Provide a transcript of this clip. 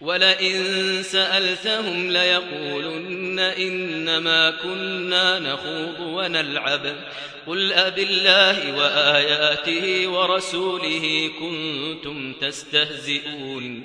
ولئن سألتهم ليقولن إنما كنا نخوض ونلعب. قل أب الله وآياته ورسوله كنتم تستهزئون.